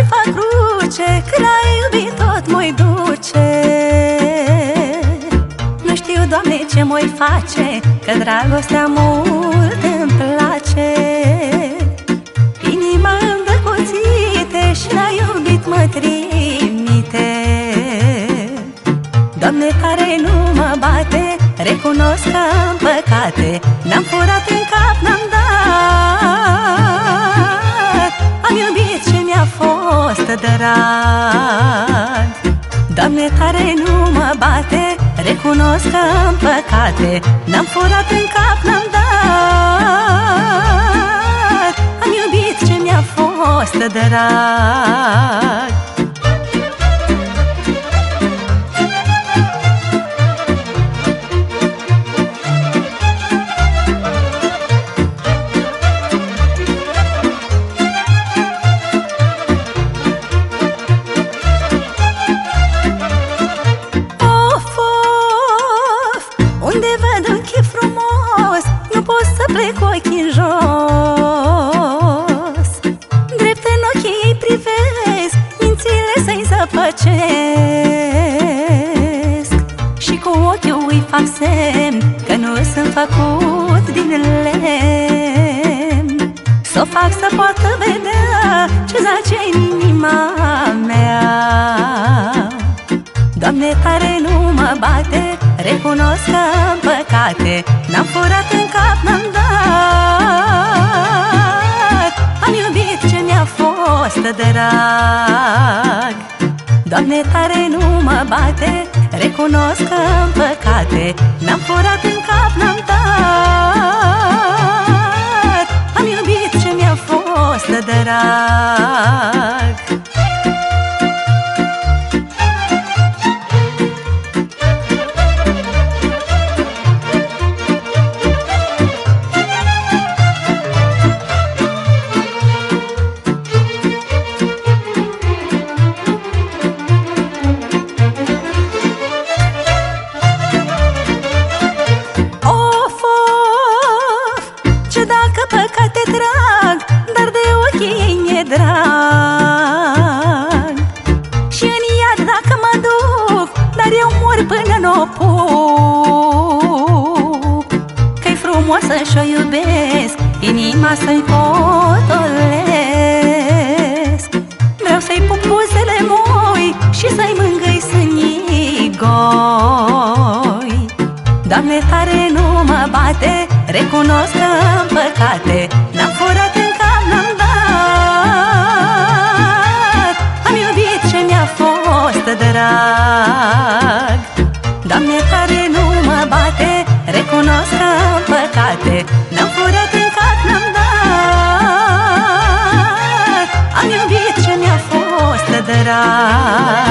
și patruce Când ai iubit tot mă duce. Nu știu, Doamne, ce mă-i face Că dragostea mult îmi place. Inima îndăcoțite și la iubit mă trimite. Doamne, care nu mă bate Recunosc că am păcate. N-am furat în cap, n-am dat fost drag Doamne, tare nu mă bate Recunosc că am păcate N-am furat în cap, n-am dat. Am iubit ce mi-a fost drag plec cu ochii în jos. Drept în ochii ei privesc Mințile să-i zăpăcesc. Și cu ochiul îi fac semn Că nu sunt făcut din lemn. Să o fac să poată vedea Ce zace în inima Doamne, tare nu mă bate Recunosc că am păcate. N-am furat în cap, n-am dat. Am iubit ce mi-a fost drag. Doamne, tare nu mă bate Recunosc că am păcate. N-am furat în cap, n-am dat. Am iubit ce mi-a fost drag drag. Și în iad dacă mă duc Dar eu mor până n-o pup. Că-i frumoasă și-o iubesc Inima să-i potolesc Vreau să-i pup buzele moi Și să-i mângâi sânii goi. Doamne, tare nu mă bate Recunosc că am păcate N-am furat în cap, n-am dat Am iubit și mi-a fost drag. Doamne care nu mă bate Recunosc că am păcate N-am furat în cap, n-am dat Am iubit și mi-a fost drag.